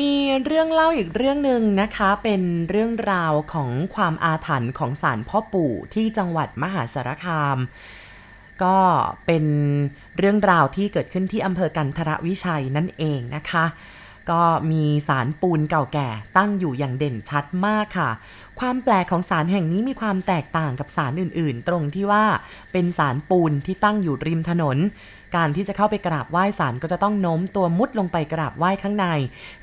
มีเรื่องเล่าอีกเรื่องหนึ่งนะคะ เป็นเรื่องราวของความอาถรรพ์ของศาลพ่อปู่ที่จังหวัดมหาสารคาม ก็เป็นเรื่องราวที่เกิดขึ้นที่อำเภอกันทรวิชัยนั่นเองนะคะ ก็มีสารปูนเก่าแก่ตั้งอยู่อย่างเด่นชัดมากค่ะ ความแปลกของสารแห่งนี้มีความแตกต่างกับสารอื่นๆ ตรงที่ว่าเป็นสารปูนที่ตั้งอยู่ริมถนน การที่จะเข้าไปกราบไหว้ศาลก็จะต้องโน้มตัวมุดลงไปกราบไหว้ข้างใน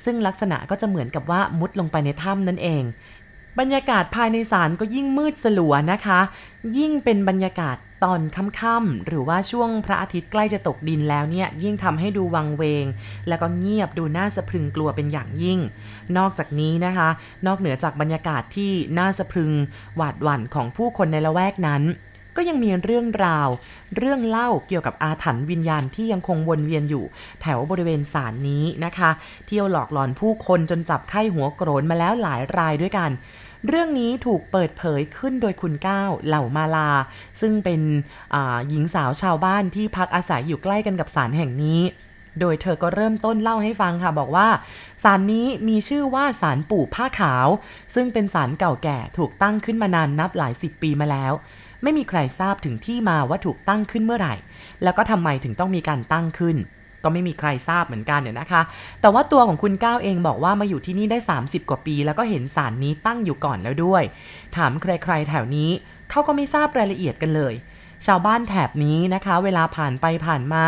ซึ่งลักษณะก็จะเหมือนกับว่ามุดลงไปในถ้ำนั่นเอง บรรยากาศภายในศาลก็ยิ่งมืดสลัวนะคะ ยิ่งเป็นบรรยากาศตอนค่ำๆหรือว่าช่วงพระอาทิตย์ใกล้จะตกดินแล้วเนี่ยยิ่งทำให้ดูวังเวง แล้วก็เงียบดูน่าสะพรึงกลัวเป็นอย่างยิ่ง นอกจากนี้นะคะ นอกเหนือจากบรรยากาศที่น่าสะพรึงหวาดหวั่นของผู้คนในละแวกนั้น ก็ยังมีเรื่องราว เรื่องเล่าเกี่ยวกับอาถรรพ์วิญญาณที่ยังคงวนเวียนอยู่ แถวบริเวณศาลนี้นะคะ เที่ยวหลอกหลอนผู้คนจนจับไข้หัวโกรนมาแล้วหลายรายด้วยกัน เรื่องนี้ถูกเปิดเผยขึ้นโดยคุณก้าวเหล่ามาลา ซึ่งเป็นหญิงสาวชาวบ้านที่พักอาศัยอยู่ใกล้กันกับศาลแห่งนี้โดยเธอก็เริ่มต้นเล่าให้ฟังค่ะบอกว่าศาลนี้มีชื่อว่าศาลปู่ผ้าขาว ซึ่งเป็นศาลเก่าแก่ถูกตั้งขึ้นมานานนับหลายสิบปีมาแล้ว ไม่มีใครทราบถึงที่มาว่าถูกตั้งขึ้นเมื่อไหร่ แล้วก็ทำไมถึงต้องมีการตั้งขึ้น ก็ไม่มีใครทราบเหมือนกันเนี่ยนะคะ แต่ว่าตัวของคุณก้าวเองบอกว่ามาอยู่ที่นี่ได้ 30 กว่าปี แล้วก็เห็นศาลนี้ตั้งอยู่ก่อนแล้วด้วย ถามใครๆแถวนี้เขาก็ไม่ทราบรายละเอียดกันเลยชาวบ้านแถบนี้นะคะ เวลาผ่านไปผ่านมา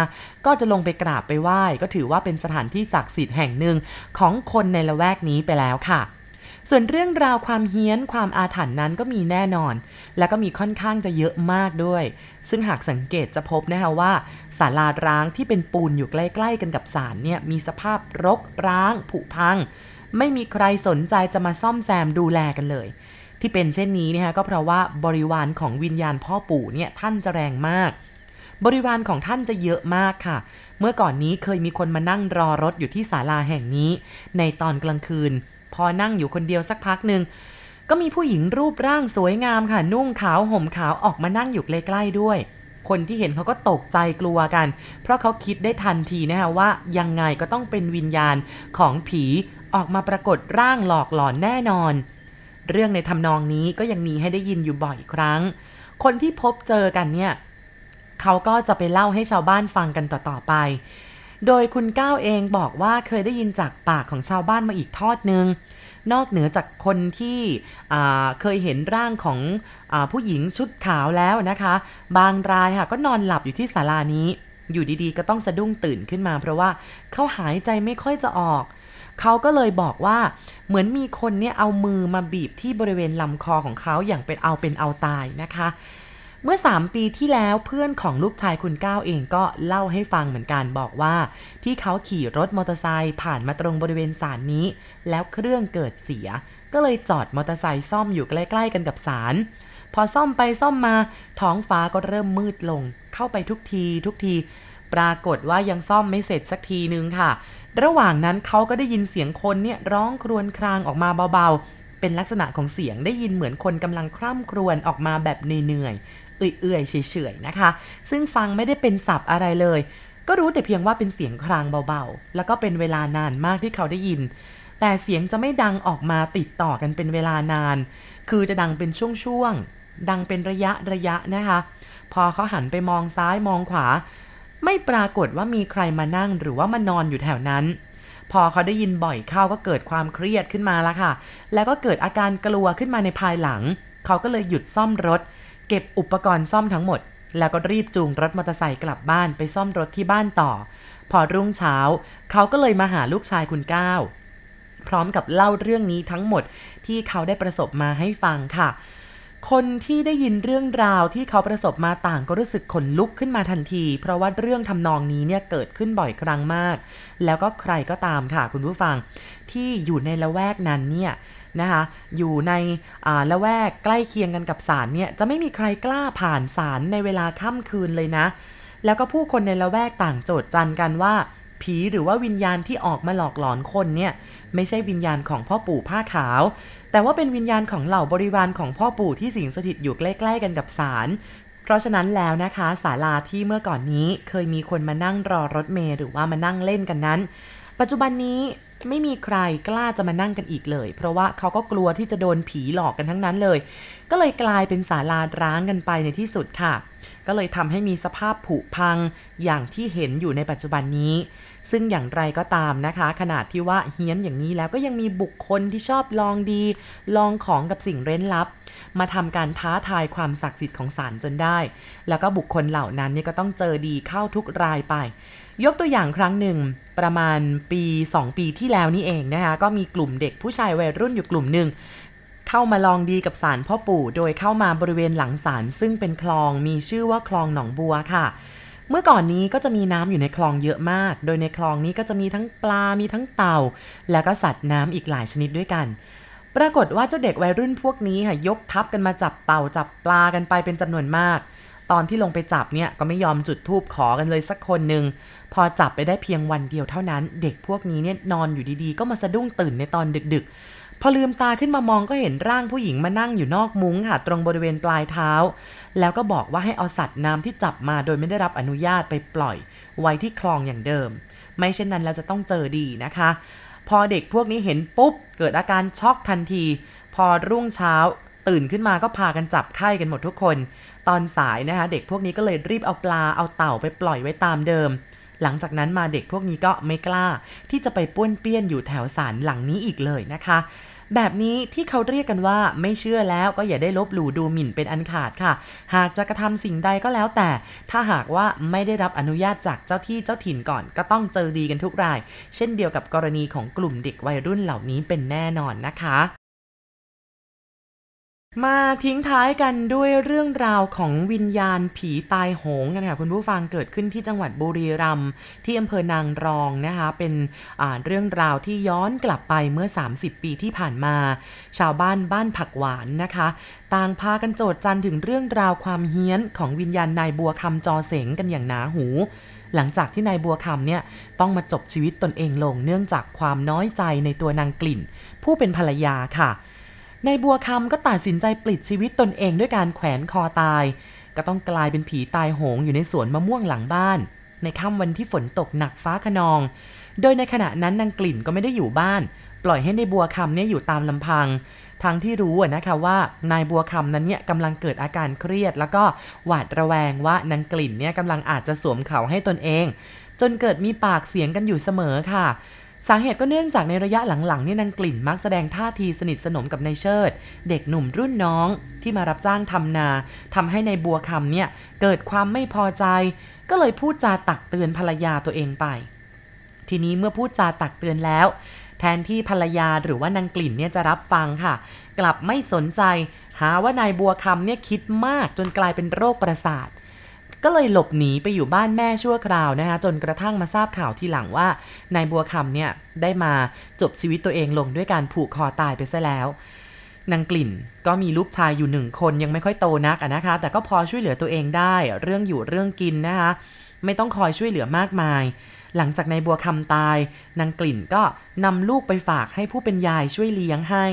ก็จะลงไปกราบไปไหว้ ก็ถือว่าเป็นสถานที่ศักดิ์สิทธิ์แห่งหนึ่งของคนในละแวกนี้ไปแล้วค่ะ ส่วนเรื่องราวความเฮี้ยนความอาถรรพ์นั้นก็มีแน่นอน และก็มีค่อนข้างจะเยอะมากด้วย ซึ่งหากสังเกตจะพบนะคะว่าศาลาร้างที่เป็นปูนอยู่ใกล้ ๆ กันกับศาลเนี่ยมีสภาพรกร้างผุพัง ไม่มีใครสนใจจะมาซ่อมแซมดูแลกันเลย ที่เป็นเช่นนี้นะคะก็เพราะว่าบริวารของวิญญาณพ่อปู่เนี่ยท่านจะแรงมากบริวารของท่านจะเยอะมากค่ะ เมื่อก่อนนี้เคยมีคนมานั่งรอรถอยู่ที่ศาลาแห่งนี้ ในตอนกลางคืน พอนั่งอยู่คนเดียวสักพักหนึ่งก็มีผู้หญิงรูปร่างสวยงามค่ะ นุ่งขาวห่มขาวออกมานั่งอยู่ใกล้ๆด้วย คนที่เห็นเขาก็ตกใจกลัวกัน เพราะเขาคิดได้ทันทีนะคะว่ายังไงก็ต้องเป็นวิญญาณของผีออกมาปรากฏร่างหลอกหลอนแน่นอน เรื่องในทำนองนี้ก็ยังมีให้ได้ยินอยู่บ่อยครั้ง คนที่พบเจอกันเนี่ยเขาก็จะไปเล่าให้ชาวบ้านฟังกันต่อๆไป โดยคุณก้าวเองบอกว่าเคยได้ยินจากปากของชาวบ้านมาอีกทอดนึง นอกเหนือจากคนที่เคยเห็นร่างของอผู้หญิงชุดขาวแล้วนะคะ บางรายค่ะก็นอนหลับอยู่ที่ศาลานี้ อยู่ดีๆ ก็ต้องสะดุ้งตื่นขึ้นมา เพราะว่าเขาหายใจไม่ค่อยจะออกเขาก็เลยบอกว่าเหมือนมีคนเนี่ยเอามือมาบีบที่บริเวณลำคอของเขาอย่างเป็นเอาเป็นเอาตายนะคะ เมื่อ 3 ปีที่แล้วเพื่อนของลูกชายคุณก้าวเองก็เล่าให้ฟังเหมือนกันบอกว่า ที่เขาขี่รถมอเตอร์ไซค์ผ่านมาตรงบริเวณศาลนี้ แล้วเครื่องเกิดเสีย ก็เลยจอดมอเตอร์ไซค์ซ่อมอยู่ใกล้ๆกันกับศาลพอซ่อมไปซ่อมมา ท้องฟ้าก็เริ่มมืดลง เข้าไปทุกทีทุกที ปรากฏว่ายังซ่อมไม่เสร็จสักทีนึงค่ะ ระหว่างนั้นเขาก็ได้ยินเสียงคนเนี่ยร้องครวญครางออกมาเบาๆเป็นลักษณะของเสียงได้ยินเหมือนคนกำลังคร่ำครวญออกมาแบบเหนื่อย เอื่อยๆเฉยๆนะคะ ซึ่งฟังไม่ได้เป็นศัพท์อะไรเลย ก็รู้แต่เพียงว่าเป็นเสียงครางเบาๆ แล้วก็เป็นเวลานานมากที่เขาได้ยิน แต่เสียงจะไม่ดังออกมาติดต่อกันเป็นเวลานาน คือจะดังเป็นช่วงๆ ดังเป็นระยะระยะนะคะ พอเขาหันไปมองซ้ายมองขวา ไม่ปรากฏว่ามีใครมานั่งหรือว่ามานอนอยู่แถวนั้นพอเขาได้ยินบ่อยเข้าก็เกิดความเครียดขึ้นมาละค่ะ แล้วก็เกิดอาการกลัวขึ้นมาในภายหลัง เขาก็เลยหยุดซ่อมรถ เก็บอุปกรณ์ซ่อมทั้งหมด แล้วก็รีบจูงรถมอเตอร์ไซค์กลับบ้านไปซ่อมรถที่บ้านต่อ พอรุ่งเช้า เขาก็เลยมาหาลูกชายคุณก้าวพร้อมกับเล่าเรื่องนี้ทั้งหมดที่เขาได้ประสบมาให้ฟังค่ะ คนที่ได้ยินเรื่องราวที่เขาประสบมาต่างก็รู้สึกขนลุกขึ้นมาทันที เพราะว่าเรื่องทำนองนี้เนี่ยเกิดขึ้นบ่อยครั้งมาก แล้วก็ใครก็ตามค่ะคุณผู้ฟัง ที่อยู่ในละแวกนั้นเนี่ยนะคะอยู่ในละแวกใกล้เคียงกันกับศาลเนี่ยจะไม่มีใครกล้าผ่านศาลในเวลาค่ำคืนเลยนะ แล้วก็ผู้คนในละแวกต่างโจทย์จันกันว่า ผีหรือว่าวิญญาณที่ออกมาหลอกหลอนคนเนี่ยไม่ใช่วิญญาณของพ่อปู่ผ้าขาว แต่ว่าเป็นวิญญาณของเหล่าบริวารของพ่อปู่ที่สิงสถิตอยู่ใกล้ ๆ กันกับศาลเพราะฉะนั้นแล้วนะคะศาลาที่เมื่อก่อนนี้เคยมีคนมานั่งรอรถเมล์หรือว่ามานั่งเล่นกันนั้น ปัจจุบันนี้ไม่มีใครกล้าจะมานั่งกันอีกเลย เพราะว่าเขาก็กลัวที่จะโดนผีหลอกกันทั้งนั้นเลย ก็เลยกลายเป็นศาลาร้างกันไปในที่สุดค่ะ ก็เลยทำให้มีสภาพผุพังอย่างที่เห็นอยู่ในปัจจุบันนี้ ซึ่งอย่างไรก็ตามนะคะ ขนาดที่ว่าเฮี้ยนอย่างนี้แล้วก็ยังมีบุคคลที่ชอบลองดี ลองของกับสิ่งเร้นลับ มาทำการท้าทายความศักดิ์สิทธิ์ของศาลจนได้ แล้วก็บุคคลเหล่านั้นเนี่ยก็ต้องเจอดีเข้าทุกรายไป ยกตัวอย่างครั้งหนึ่งประมาณปี 2 ปีที่แล้วนี่เองนะคะก็มีกลุ่มเด็กผู้ชายวัยรุ่นอยู่กลุ่มหนึ่ง เข้ามาลองดีกับศาลพ่อปู่โดยเข้ามาบริเวณหลังศาลซึ่งเป็นคลองมีชื่อว่าคลองหนองบัวค่ะ เมื่อก่อนนี้ก็จะมีน้ำอยู่ในคลองเยอะมาก โดยในคลองนี้ก็จะมีทั้งปลา มีทั้งเต่า แล้วก็สัตว์น้ำอีกหลายชนิดด้วยกัน ปรากฏว่าเจ้าเด็กวัยรุ่นพวกนี้ค่ะยกทัพกันมาจับเต่าจับปลากันไปเป็นจำนวนมากตอนที่ลงไปจับเนี่ยก็ไม่ยอมจุดทูบขอกันเลยสักคนหนึ่งพอจับไปได้เพียงวันเดียวเท่านั้น เด็กพวกนี้เนี่ยนอนอยู่ดีๆ ก็มาสะดุ้งตื่นในตอนดึกๆ พอลืมตาขึ้นมามองก็เห็นร่างผู้หญิงมานั่งอยู่นอกมุ้งค่ะ ตรงบริเวณปลายเท้า แล้วก็บอกว่าให้เอาสัตว์น้ำที่จับมาโดยไม่ได้รับอนุญาตไปปล่อย ไว้ที่คลองอย่างเดิม ไม่เช่นนั้นเราจะต้องเจอดีนะคะ พอเด็กพวกนี้เห็นปุ๊บ เกิดอาการช็อกทันที พอรุ่งเช้าตื่นขึ้นมาก็พากันจับไข้กันหมดทุกคน ตอนสายนะคะ เด็กพวกนี้ก็เลยรีบเอาปลาเอาเต่าไปปล่อยไว้ตามเดิม หลังจากนั้นมาเด็กพวกนี้ก็ไม่กล้า ที่จะไปป้วนเปี้ยนอยู่แถวศาลหลังนี้อีกเลยนะคะ แบบนี้ที่เขาเรียกกันว่าไม่เชื่อแล้วก็อย่าได้ลบหลู่ดูหมิ่นเป็นอันขาดค่ะ หากจะกระทำสิ่งใดก็แล้วแต่ ถ้าหากว่าไม่ได้รับอนุญาตจากเจ้าที่เจ้าถิ่นก่อน ก็ต้องเจอดีกันทุกราย เช่นเดียวกับกรณีของกลุ่มเด็กวัยรุ่นเหล่านี้เป็นแน่นอนนะคะ มาทิ้งท้ายกันด้วยเรื่องราวของวิญญาณผีตายโหงกันค่ะคุณผู้ฟังเกิดขึ้นที่จังหวัดบุรีรัมย์ที่อำเภอนางรองนะคะเป็นเรื่องราวที่ย้อนกลับไปเมื่อ 30 ปีที่ผ่านมา ชาวบ้านบ้านผักหวานนะคะ ต่างพากันโจดจันถึงเรื่องราวความเฮี้ยนของวิญญาณนายบัวคำจอเสงกันอย่างหนาหู หลังจากที่นายบัวคำเนี่ยต้องมาจบชีวิตตนเองลง เนื่องจากความน้อยใจในตัวนางกลิ่น ผู้เป็นภรรยาค่ะ นายบัวคำก็ตัดสินใจปลิดชีวิตตนเองด้วยการแขวนคอตาย ก็ต้องกลายเป็นผีตายโหงอยู่ในสวนมะม่วงหลังบ้าน ในค่ำวันที่ฝนตกหนักฟ้าขนอง โดยในขณะนั้นนางกลิ่นก็ไม่ได้อยู่บ้าน ปล่อยให้ในบัวคำเนี่ยอยู่ตามลำพัง ทั้งที่รู้นะคะว่านายบัวคำนั้นเนี่ยกำลังเกิดอาการเครียด แล้วก็หวาดระแวงว่านางกลิ่นเนี่ยกำลังอาจจะสวมเขาให้ตนเอง จนเกิดมีปากเสียงกันอยู่เสมอค่ะ สาเหตุก็เนื่องจากในระยะหลังๆนี่นางกลิ่นมักแสดงท่าทีสนิทสนมกับนายเชิด เด็กหนุ่มรุ่นน้องที่มารับจ้างทำนา ทำให้ในายบัวคำเนี่ยเกิดความไม่พอใจ ก็เลยพูดจาตักเตือนภรรยาตัวเองไป ทีนี้เมื่อพูดจาตักเตือนแล้ว แทนที่ภรรยาหรือว่านางกลิ่นเนี่ยจะรับฟังค่ะ กลับไม่สนใจ หาว่านายบัวคำเนี่ยคิดมากจนกลายเป็นโรคประสาท ก็เลยหลบหนีไปอยู่บ้านแม่ชั่วคราวนะคะจนกระทั่งมาทราบข่าวทีหลังว่านายบัวคำเนี่ยได้มาจบชีวิตตัวเองลงด้วยการผูกคอตายไปซะแล้วนางกลิ่นก็มีลูกชายอยู่หนึ่งคนยังไม่ค่อยโตนักนะคะ แต่ก็พอช่วยเหลือตัวเองได้ เรื่องอยู่เรื่องกินนะคะ ไม่ต้องคอยช่วยเหลือมากมาย หลังจากนายบัวคำตาย นางกลิ่นก็นำลูกไปฝากให้ผู้เป็นยายช่วยเลี้ยงให้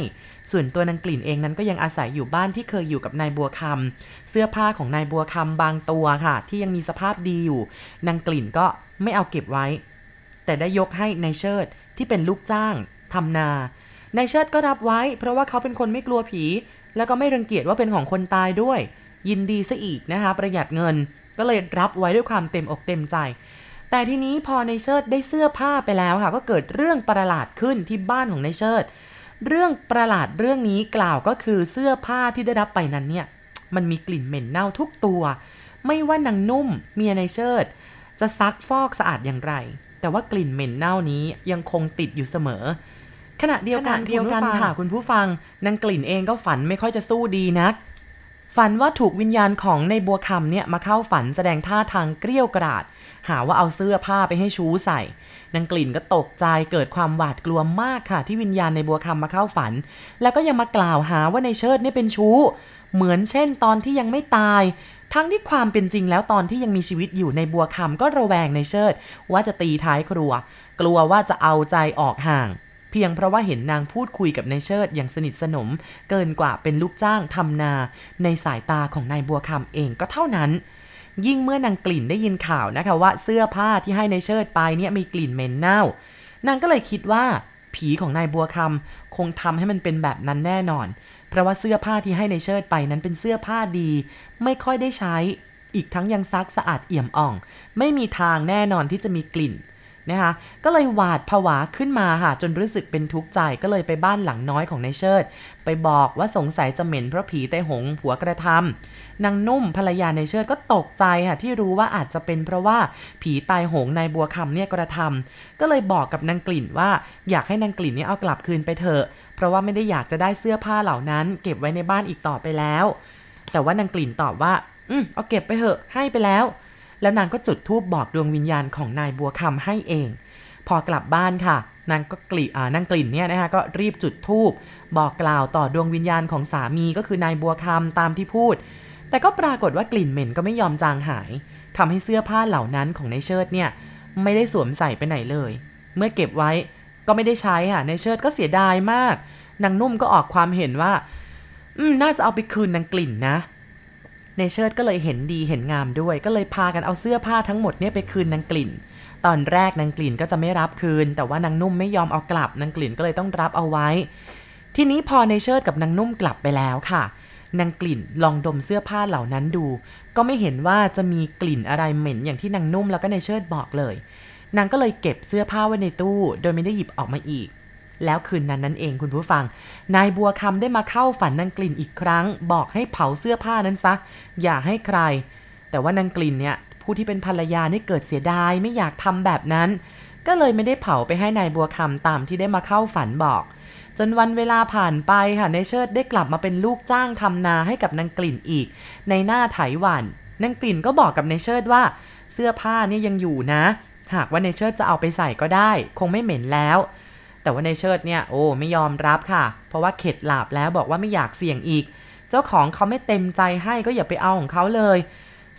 ส่วนตัวนางกลิ่นเองนั้นก็ยังอาศัยอยู่บ้านที่เคยอยู่กับนายบัวคำเสื้อผ้าของนายบัวคำบางตัวค่ะ ที่ยังมีสภาพดีอยู่ นางกลิ่นก็ไม่เอาเก็บไว้ แต่ได้ยกให้นายเชิดที่เป็นลูกจ้างทำนานายเชิดก็รับไว้ เพราะว่าเขาเป็นคนไม่กลัวผี แล้วก็ไม่รังเกียจว่าเป็นของคนตายด้วย ยินดีซะอีกนะคะ ประหยัดเงิน ก็เลยรับไว้ด้วยความเต็มอกเต็มใจ แต่ทีนี้พอในเชิดได้เสื้อผ้าไปแล้วค่ะ ก็เกิดเรื่องประหลาดขึ้นที่บ้านของในเชิด เรื่องประหลาดเรื่องนี้กล่าวก็คือเสื้อผ้าที่ได้รับไปนั้นเนี่ย มันมีกลิ่นเหม็นเน่าทุกตัว ไม่ว่านางนุ่มเมียในเชิด จะซักฟอกสะอาดอย่างไร แต่ว่ากลิ่นเหม็นเน่านี้ยังคงติดอยู่เสมอขณะเดียวกันเดียวกันค่ะคุณผู้ฟังนางกลิ่นเองก็ฝันไม่ค่อยจะสู้ดีนัก ฝันว่าถูกวิญญาณของในบัวคำเนี่ยมาเข้าฝันแสดงท่าทางเกลี้ยวกราด หาว่าเอาเสื้อผ้าไปให้ชูใส่นางกลิ่นก็ตกใจเกิดความหวาดกลัวมากค่ะที่วิญญาณในบัวคำมาเข้าฝัน แล้วก็ยังมากล่าวหาว่าในเชิดนี่เป็นชู้ เหมือนเช่นตอนที่ยังไม่ตาย ทั้งที่ความเป็นจริงแล้วตอนที่ยังมีชีวิตอยู่ในบัวคำก็ระแวงในเชิด ว่าจะตีท้ายครัว กลัวว่าจะเอาใจออกห่าง เพียงเพราะว่าเห็นนางพูดคุยกับนายเชิดอย่างสนิทสนม เกินกว่าเป็นลูกจ้างทำนา ในสายตาของนายบัวคำเองก็เท่านั้น ยิ่งเมื่อนางกลิ่นได้ยินข่าวนะคะว่าเสื้อผ้าที่ให้ในเชิดไปเนี่ยมีกลิ่นเหม็นเน่า นางก็เลยคิดว่าผีของนายบัวคำคงทำให้มันเป็นแบบนั้นแน่นอน เพราะว่าเสื้อผ้าที่ให้ในเชิดไปนั้นเป็นเสื้อผ้าดี ไม่ค่อยได้ใช้ อีกทั้งยังซักสะอาดเอี่ยมอ่อง ไม่มีทางแน่นอนที่จะมีกลิ่น นะคะก็เลยหวาดผวาขึ้นมาค่ะจนรู้สึกเป็นทุกข์ใจก็เลยไปบ้านหลังน้อยของนายเชิด ไปบอกว่าสงสัยจะเหม็นเพราะผีไตหงผัวกระทำนางนุ่มภรรยานายเชิดก็ตกใจค่ะที่รู้ว่าอาจจะเป็นเพราะว่าผีตายหงนายบัวคำเนี่ยกระทำก็เลยบอกกับนางกลิ่นว่าอยากให้นางกลิ่นเนี่ยเอากลับคืนไปเถอะเพราะว่าไม่ได้อยากจะได้เสื้อผ้าเหล่านั้น เก็บไว้ในบ้านอีกต่อไปแล้ว แต่ว่านางกลิ่นตอบว่า อืมเอาเก็บไปเถอะให้ไปแล้ว แล้วนางก็จุดธูปบอกดวงวิญญาณของนายบัวคำให้เอง พอกลับบ้านค่ะ นางก็กลีอ่านางกลิ่นเนี่ยนะคะก็รีบจุดธูปบอกกล่าวต่อดวงวิญญาณของสามีก็คือนายบัวคำตามที่พูด แต่ก็ปรากฏว่ากลิ่นเหม็นก็ไม่ยอมจางหายทำให้เสื้อผ้าเหล่านั้นของนายเชิดเนี่ยไม่ได้สวมใส่ไปไหนเลย เมื่อเก็บไว้ก็ไม่ได้ใช้ค่ะนายเชิดก็เสียดายมากนางนุ่มก็ออกความเห็นว่า อืมน่าจะเอาไปคืนนางกลิ่นนะ ในเชิดก็เลยเห็นดีเห็นงามด้วย ก็เลยพากันเอาเสื้อผ้าทั้งหมดเนี่ยไปคืนนางกลิ่น ตอนแรกนางกลิ่นก็จะไม่รับคืน แต่ว่านางนุ่มไม่ยอมเอากลับนางกลิ่นก็เลยต้องรับเอาไว้ ทีนี้พอในเชิดกับนางนุ่มกลับไปแล้วค่ะนางกลิ่นลองดมเสื้อผ้าเหล่านั้นดู ก็ไม่เห็นว่าจะมีกลิ่นอะไรเหม็นอย่างที่นางนุ่มแล้วก็ในเชิดบอกเลย นางก็เลยเก็บเสื้อผ้าไว้ในตู้ โดยไม่ได้หยิบออกมาอีก แล้วคืนนั้นนั่นเองคุณผู้ฟัง นายบัวคำได้มาเข้าฝันนางกลิ่นอีกครั้ง บอกให้เผาเสื้อผ้านั้นซะ อย่าให้ใคร แต่ว่านางกลิ่นเนี่ยผู้ที่เป็นภรรยานี่เกิดเสียดายไม่อยากทำแบบนั้น ก็เลยไม่ได้เผาไปให้ในายบัวคำตามที่ได้มาเข้าฝันบอก จนวันเวลาผ่านไปค่ะนายเชิดได้กลับมาเป็นลูกจ้างทำนาให้กับนางกลิ่นอีก ในหน้าไถหวันนางกลิ่นก็บอกกับนายเชิดว่า เสื้อผ้านี่ยังอยู่นะ หากว่านายเชิดจะเอาไปใส่ก็ได้ คงไม่เหม็นแล้ว แต่ว่าในเชิดเนี่ยโอ้ไม่ยอมรับค่ะ เพราะว่าเข็ดหลาบแล้วบอกว่าไม่อยากเสี่ยงอีก เจ้าของเขาไม่เต็มใจให้ก็อย่าไปเอาของเขาเลย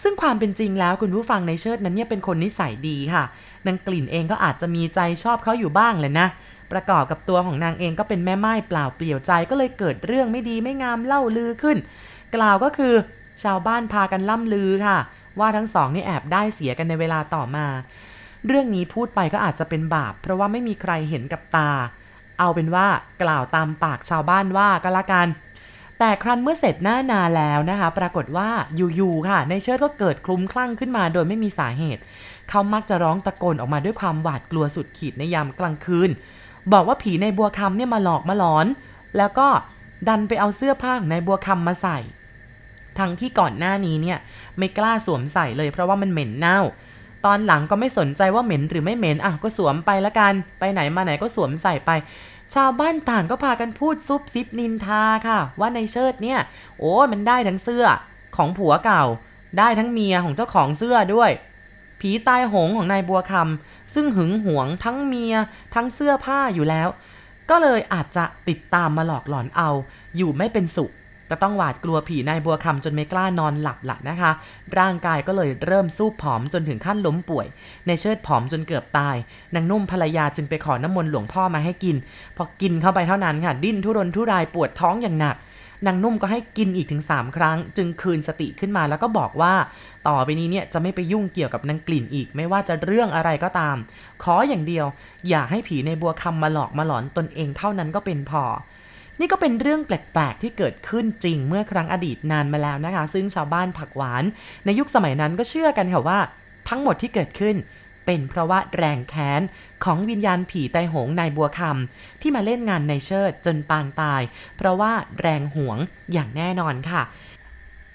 ซึ่งความเป็นจริงแล้วคุณผู้ฟังในเชิดนั้นเนี่ยเป็นคนนิสัยดีค่ะ นางกลิ่นเองก็อาจจะมีใจชอบเขาอยู่บ้างเลยนะ ประกอบกับตัวของนางเองก็เป็นแม่ไม้เปล่าเปลี่ยวใจก็เลยเกิดเรื่องไม่ดีไม่งามเล่าลือขึ้น กล่าวก็คือชาวบ้านพากันล่ำลือค่ะ ว่าทั้งสองนี่แอบได้เสียกันในเวลาต่อมา เรื่องนี้พูดไปก็อาจจะเป็นบาป เพราะว่าไม่มีใครเห็นกับตา เอาเป็นว่ากล่าวตามปากชาวบ้านว่าก็แล้วกัน แต่ครั้นเมื่อเสร็จหน้านาแล้วนะคะ ปรากฏว่าอยู่ๆค่ะในเชิดก็เกิดคลุ้มคลั่งขึ้นมาโดยไม่มีสาเหตุ เขามักจะร้องตะโกนออกมาด้วยความหวาดกลัวสุดขีดในยามกลางคืน บอกว่าผีในบัวคำเนี่ยมาหลอกมาหลอน แล้วก็ดันไปเอาเสื้อผ้าของนายบัวคำมาใส่ ทั้งที่ก่อนหน้านี้เนี่ยไม่กล้าสวมใส่เลยเพราะว่ามันเหม็นเน่า ตอนหลังก็ไม่สนใจว่าเหม็นหรือไม่เหม็นอะก็สวมไปละกันไปไหนมาไหนก็สวมใส่ไป ชาวบ้านต่างก็พากันพูดซุบซิบนินทาค่ะ ว่าในเชิดเนี่ย โอ้มันได้ทั้งเสื้อของผัวเก่า ได้ทั้งเมียของเจ้าของเสื้อด้วย ผีตายหงของนายบัวคำซึ่งหึงหวงทั้งเมียทั้งเสื้อผ้าอยู่แล้ว ก็เลยอาจจะติดตามมาหลอกหลอนเอา อยู่ไม่เป็นสุข ก็ต้องหวาดกลัวผีนายบัวคำจนไม่กล้านอนหลับละนะคะ ร่างกายก็เลยเริ่มสู้ผอมจนถึงขั้นล้มป่วย ในเชิดผอมจนเกือบตาย นางนุ่มภรรยาจึงไปขอน้ำมนต์หลวงพ่อมาให้กิน พอกินเข้าไปเท่านั้นค่ะ ดิ้นทุรนทุรายปวดท้องอย่างหนักนางนุ่มก็ให้กินอีกถึง 3 ครั้ง จึงคืนสติขึ้นมาแล้วก็บอกว่า ต่อไปนี้เนี่ยจะไม่ไปยุ่งเกี่ยวกับนางกลิ่นอีกไม่ว่าจะเรื่องอะไรก็ตาม ขออย่างเดียว อย่าให้ผีในบัวคำมาหลอกมาหลอนตนเองเท่านั้นก็เป็นพอ นี่ก็เป็นเรื่องแปลกๆ ที่เกิดขึ้นจริงเมื่อครั้งอดีตนานมาแล้วนะคะ ซึ่งชาวบ้านผักหวาน ในยุคสมัยนั้นก็เชื่อกันค่ะว่า ทั้งหมดที่เกิดขึ้น เป็นเพราะว่าแรงแค้นของวิญญาณผีไตหงนายบัวคำที่มาเล่นงานในเชิดจนปางตาย เพราะว่าแรงหวงอย่างแน่นอนค่ะ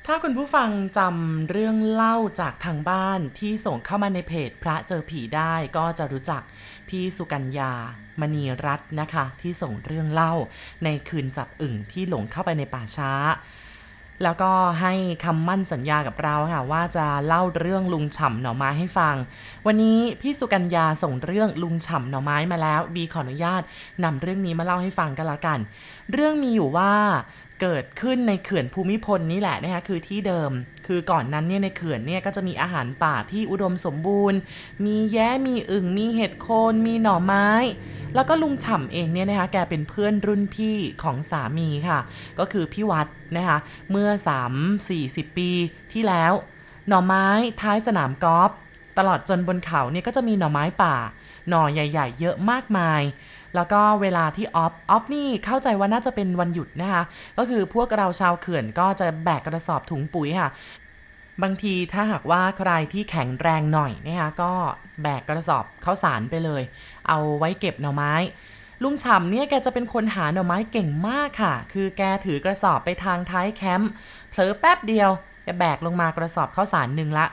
ถ้าคุณผู้ฟังจำเรื่องเล่าจากทางบ้านที่ส่งเข้ามาในเพจพระเจอผีได้ก็จะรู้จักพี่สุกัญญามณีรัตน์นะคะ ที่ส่งเรื่องเล่าในคืนจับอึ่งที่หลงเข้าไปในป่าช้า แล้วก็ให้คำมั่นสัญญากับเราค่ะ ว่าจะเล่าเรื่องลุงฉ่ำหน่อไม้ให้ฟัง วันนี้พี่สุกัญญาส่งเรื่องลุงฉ่ำหน่อไม้มาแล้วบีขออนุญาตนำเรื่องนี้มาเล่าให้ฟังกันละกัน เรื่องมีอยู่ว่า เกิดขึ้นในเขื่อนภูมิพลนี่แหละนะคะคือที่เดิม คือก่อนนั้นเนี่ยในเขื่อนเนี่ยก็จะมีอาหารป่าที่อุดมสมบูรณ์ มีแย้มีอึ่งมีเห็ดโคน มีหน่อไม้ แล้วก็ลุงฉ่ำเองเนี่ยนะคะแกเป็นเพื่อนรุ่นพี่ของสามีค่ะ ก็คือพี่วัดนะคะเมื่อ 3 40 ปีที่แล้ว หน่อไม้ท้ายสนามกอล์ฟตลอดจนบนเขาเนี่ยก็จะมีหน่อไม้ป่า หน่อใหญ่ ๆ เยอะมากมาย แล้วก็เวลาที่ออฟออฟนี่เข้าใจว่าน่าจะเป็นวันหยุดนะคะ ก็คือพวกเราชาวเขื่อนก็จะแบกกระสอบถุงปุ๋ยค่ะบางทีถ้าหากว่าใครที่แข็งแรงหน่อยนะคะก็แบกกระสอบข้าวสารไปเลย เอาไว้เก็บหน่อไม้ ลุงฉ่ำเนี่ยแกจะเป็นคนหาหน่อไม้เก่งมากค่ะ คือแกถือกระสอบไปทางท้ายแคมป์เผลอแป๊บเดียวแกแบกลงมากระสอบข้าวสารหนึ่งละ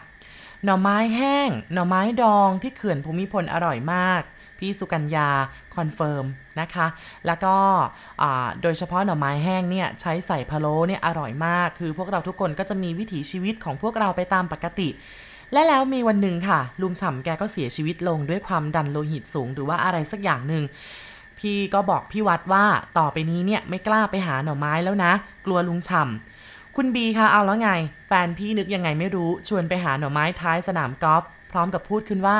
หน่อไม้แห้ง หน่อไม้ดองที่เขื่อนภูมิพลอร่อยมาก พี่สุกัญญา confirm นะคะ แล้วก็โดยเฉพาะหน่อไม้แห้งเนี่ยใช้ใส่พะโล้เนี่ยอร่อยมาก คือพวกเราทุกคนก็จะมีวิถีชีวิตของพวกเราไปตามปกติ และแล้วมีวันหนึ่งค่ะ ลุงฉ่ำแกก็เสียชีวิตลงด้วยความดันโลหิตสูง หรือว่าอะไรสักอย่างหนึ่งพี่ก็บอกพี่วัดว่าต่อไปนี้เนี่ยไม่กล้าไปหาหน่อไม้แล้วนะ กลัวลุงฉ่ำ คุณบีคะเอาแล้วไง แฟนพี่นึกยังไงไม่รู้ ชวนไปหาหน่อไม้ท้ายสนามกอล์ฟพร้อมกับพูดขึ้นว่า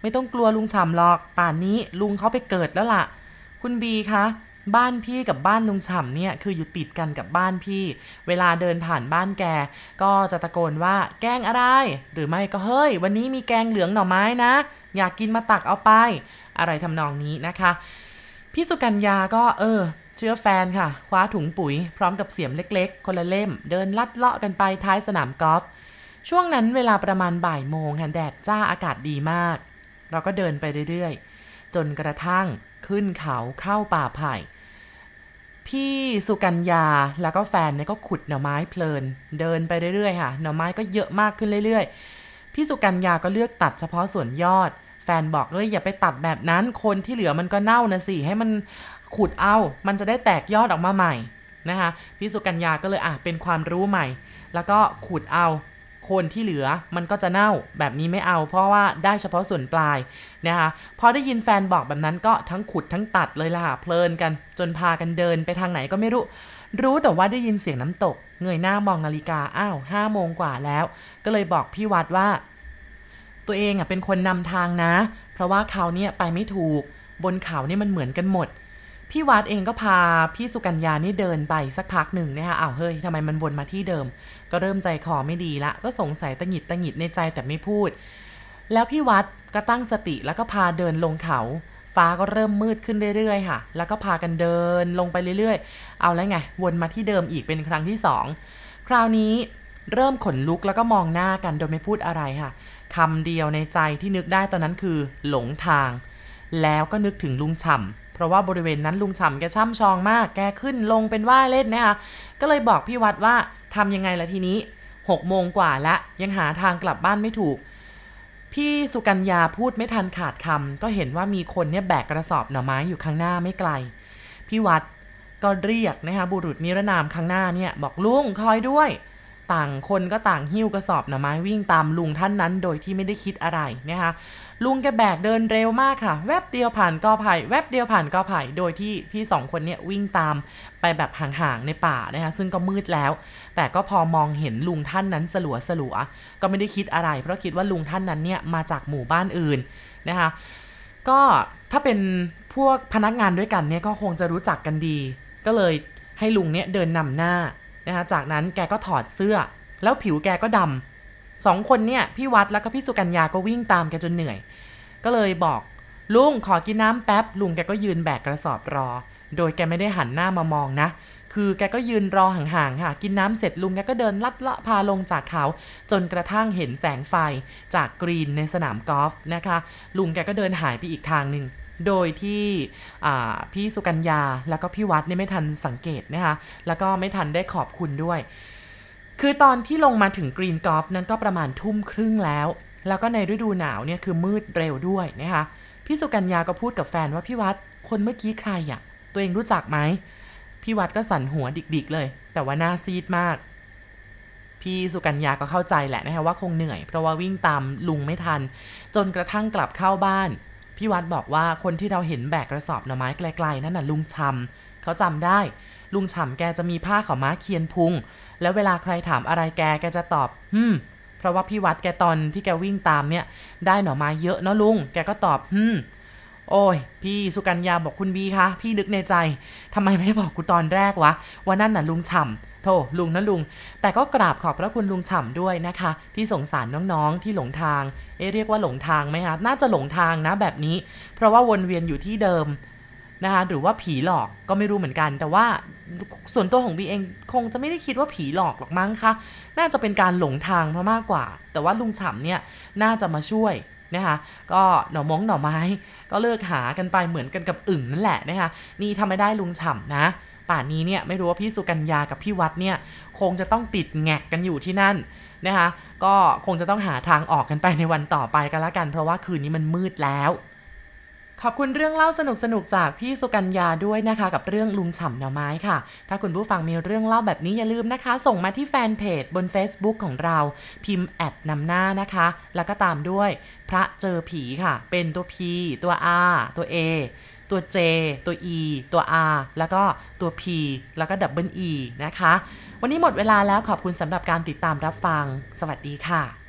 ไม่ต้องกลัวลุงฉ่ำหรอก ป่านนี้ลุงเขาไปเกิดแล้วล่ะ คุณบีคะบ้านพี่กับบ้านลุงฉ่ำเนี่ยคืออยู่ติดกันกับบ้านพี่ เวลาเดินผ่านบ้านแก ก็จะตะโกนว่าแกงอะไร หรือไม่ก็เฮ้ย วันนี้มีแกงเหลืองหน่อไม้นะ อยากกินมาตักเอาไป อะไรทำนองนี้นะคะ พี่สุกัญญาก็เออ เชื่อแฟนค่ะ คว้าถุงปุ๋ย พร้อมกับเสียมเล็กๆ คนละเล่ม เดินลัดเลาะกันไปท้ายสนามกอล์ฟช่วงนั้นเวลาประมาณบ่ายโมงค่ะแดดจ้าอากาศดีมาก เราก็เดินไปเรื่อยๆ จนกระทั่งขึ้นเขาเข้าป่าไผ่ พี่สุกัญญาแล้วก็แฟนเนี่ยก็ขุดหน่อไม้เพลิน เดินไปเรื่อยๆค่ะหน่อไม้ก็เยอะมากขึ้นเรื่อยๆ พี่สุกัญญาก็เลือกตัดเฉพาะส่วนยอด แฟนบอกเอ้ยอย่าไปตัดแบบนั้นคนที่เหลือมันก็เน่านะสิให้มัน ขุดเอา มันจะได้แตกยอดออกมาใหม่นะคะพี่สุกัญญาก็เลยอะเป็นความรู้ใหม่ แล้วก็ขุดเอาคนที่เหลือมันก็จะเน่าแบบนี้ไม่เอา เพราะว่าได้เฉพาะส่วนปลายนะคะพอได้ยินแฟนบอกแบบนั้นก็ทั้งขุดทั้งตัดเลยล่ะเพลินกัน จนพากันเดินไปทางไหนก็ไม่รู้ รู้แต่ว่าได้ยินเสียงน้ำตก เงยหน้ามองนาฬิกาอ้าวห้าโมงกว่าแล้ว ก็เลยบอกพี่วัดว่า ตัวเองอะเป็นคนนำทางนะ เพราะว่าเขาเนี่ยไปไม่ถูก บนเขาเนี่ยมันเหมือนกันหมด พี่วัดเองก็พาพี่สุกัญญานี่เดินไปสักพักหนึ่งนะคะอ้าวเฮ้ยทำไมมันวนมาที่เดิม ก็เริ่มใจคอไม่ดีละ ก็สงสัยตะหงิดตะหงิดในใจแต่ไม่พูด แล้วพี่วัดก็ตั้งสติแล้วก็พาเดินลงเขา ฟ้าก็เริ่มมืดขึ้นเรื่อยๆค่ะ แล้วก็พากันเดินลงไปเรื่อยๆ เอาแล้วไง วนมาที่เดิมอีกเป็นครั้งที่สองคราวนี้เริ่มขนลุกแล้วก็มองหน้ากันโดยไม่พูดอะไรค่ะคำเดียวในใจที่นึกได้ตอนนั้นคือ หลงทาง แล้วก็นึกถึงลุงฉ่ำ เพราะว่าบริเวณนั้นลุงฉ่ำแกช่ำชองมาก แกขึ้นลงเป็นว่าเล่นนะคะก็เลยบอกพี่วัดว่าทำยังไงละทีนี้หกโมงกว่าแล้วยังหาทางกลับบ้านไม่ถูก พี่สุกัญญาพูดไม่ทันขาดคำก็เห็นว่ามีคนเนี่ยแบกกระสอบหน่อไม้อยู่ข้างหน้าไม่ไกล พี่วัดก็เรียกนะคะบุรุษนิรนามข้างหน้าเนี่ยบอกลุงคอยด้วย ต่างคนก็ต่างหิ้วกระสอบหน่อไม้วิ่งตามลุงท่านนั้นโดยที่ไม่ได้คิดอะไรนะคะลุงแกแบกเดินเร็วมากค่ะ แวบเดียวผ่านกอไผ่แวบเดียวผ่านกอไผ่โดยที่พี่สองคนเนี่ยวิ่งตามไปแบบห่างๆในป่านะคะซึ่งก็มืดแล้ว แต่ก็พอมองเห็นลุงท่านนั้นสลัวสลัวก็ไม่ได้คิดอะไร เพราะคิดว่าลุงท่านนั้นเนี่ยมาจากหมู่บ้านอื่นนะคะก็ถ้าเป็นพวกพนักงานด้วยกันเนี่ยก็คงจะรู้จักกันดี ก็เลยให้ลุงเนี่ยเดินนำหน้า นะคะจากนั้นแกก็ถอดเสื้อ แล้วผิวแกก็ดำสองคนเนี่ยพี่วัดแล้วก็พี่สุกัญญาก็วิ่งตามแกจนเหนื่อย ก็เลยบอกลุงขอกินน้ำแป๊บลุงแกก็ยืนแบกกระสอบรอ โดยแกไม่ได้หันหน้ามามองนะ คือแกก็ยืนรอห่างๆค่ะ กินน้ำเสร็จลุงแกก็เดินลัดเลาะพาลงจากเขา จนกระทั่งเห็นแสงไฟจากกรีนในสนามกอล์ฟนะคะ ลุงแกก็เดินหายไปอีกทางหนึ่ง โดยที่พี่สุกัญญาแล้วก็พี่วัดนี่ไม่ทันสังเกตนะคะแล้วก็ไม่ทันได้ขอบคุณด้วย คือตอนที่ลงมาถึงกรีนกอล์ฟนั้นก็ประมาณทุ่มครึ่งแล้ว แล้วก็ในฤดูหนาวเนี่ยคือมืดเร็วด้วยนะคะพี่สุกัญญาก็พูดกับแฟนว่าพี่วัดคนเมื่อกี้ใครอะตัวเองรู้จักไหมพี่วัดก็สั่นหัวดิกๆเลย แต่ว่าหน้าซีดมาก พี่สุกัญญาก็เข้าใจแหละนะคะว่าคงเหนื่อย เพราะว่าวิ่งตามลุงไม่ทัน จนกระทั่งกลับเข้าบ้าน พี่วัดบอกว่าคนที่เราเห็นแบกกระสอบหน่อไม้ไกลๆนั่นน่ะลุงชำเขาจำได้ ลุงฉ่ำแกจะมีผ้าขาวม้าเคียนพุง แล้วเวลาใครถามอะไรแกแกจะตอบฮึมเพราะว่าพี่วัดแกตอนที่แกวิ่งตามเนี่ย ได้หน่อไม้เยอะเนาะลุง แกก็ตอบฮึมโอ้ย พี่สุกัญญาบอกคุณบีคะพี่นึกในใจทำไมไม่บอกกูตอนแรกวะว่านั่นน่ะลุงฉ่ำ โธ่ลุงนะลุง แต่ก็กราบขอบพระคุณลุงฉ่ำด้วยนะคะ ที่สงสารน้องๆที่หลงทาง เอ๊เรียกว่าหลงทางไหมคะน่าจะหลงทางนะแบบนี้ เพราะว่าวนเวียนอยู่ที่เดิมนะคะหรือว่าผีหลอกก็ไม่รู้เหมือนกัน แต่ว่าส่วนตัวของบีเองคงจะไม่ได้คิดว่าผีหลอกหรอกมั้งคะน่าจะเป็นการหลงทางมากกว่า แต่ว่าลุงฉ่ำเนี่ยน่าจะมาช่วย นะคะก็หน่อมงหน่อไม้ ก็เลิกหากันไปเหมือนกันกับอึ่งนั่นแหละนะคะนี่ทำไม่ได้ลุงฉ่านะ ป่านนี้เนี่ยไม่รู้ว่าพี่สุกัญญากับพี่วัดเนี่ยคงจะต้องติดแงกกันอยู่ที่นั่นนะคะก็คงจะต้องหาทางออกกันไปในวันต่อไปกันละกัน เพราะว่าคืนนี้มันมืดแล้ว ขอบคุณเรื่องเล่าสนุกสนุกจากพี่สุกัญญาด้วยนะคะ กับเรื่องลุงฉ่ำหน่อไม้ค่ะ ถ้าคุณผู้ฟังมีเรื่องเล่าแบบนี้อย่าลืมนะคะ ส่งมาที่แฟนเพจบน Facebook ของเรา พิมพ์แอดนำหน้านะคะ แล้วก็ตามด้วยพระเจอผีค่ะ เป็นตัว P ตัว R ตัว A ตัว J ตัว E ตัว R แล้วก็ตัว P แล้วก็ดับเบิล E นะคะ วันนี้หมดเวลาแล้วขอบคุณสำหรับการติดตามรับฟัง สวัสดีค่ะ